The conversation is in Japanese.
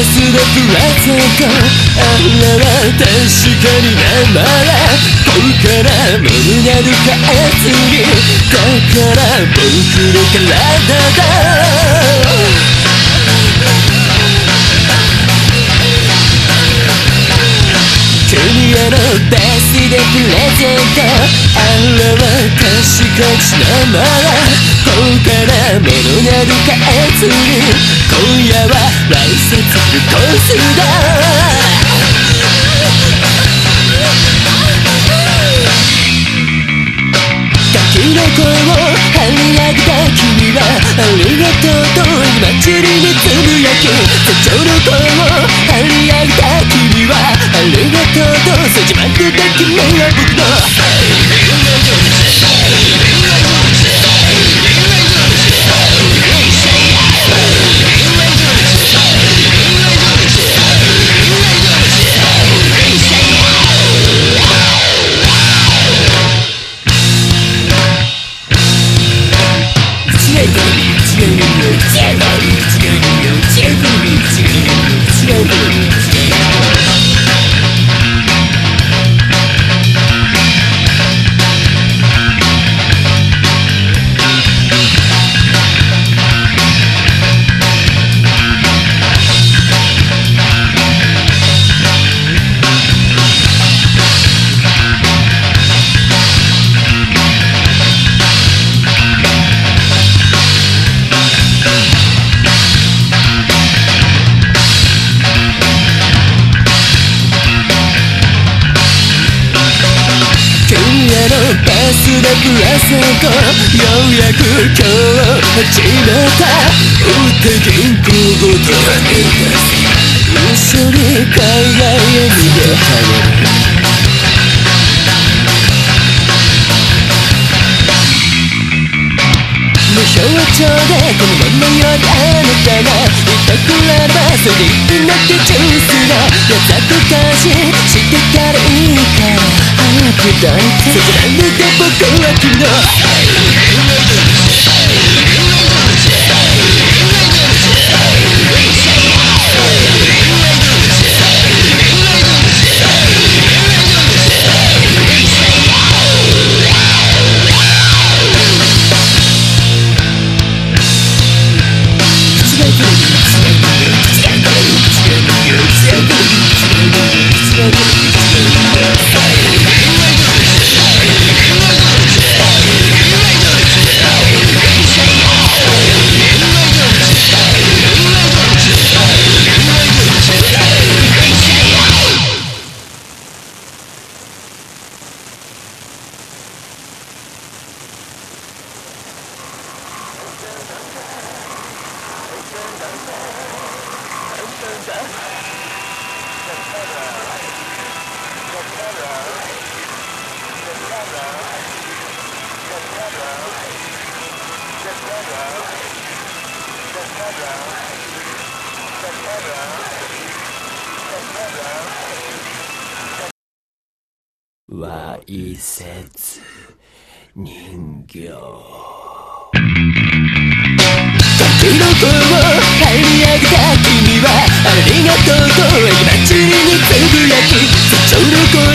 プレゼントあれは確かに生らここから物など変えずにだから僕の体だでプレゼントあれは確かに名前ここから物など変えずに今夜はわいせつるコースだガキの声を張り上げた君はありがとうと祭りにつぶやき社長の声自スでプレゼントようやく今日始めた打って銀行ごと一緒に海外へ逃げ離れ無表情でこのままよりあなたがいたくればそれになってジュースがやざとかししてたらいいから。早く抱いてそこなので僕は昨日わいせつ人形時の子を張り上げた君はありがとうと祭りにつぶやき社長の声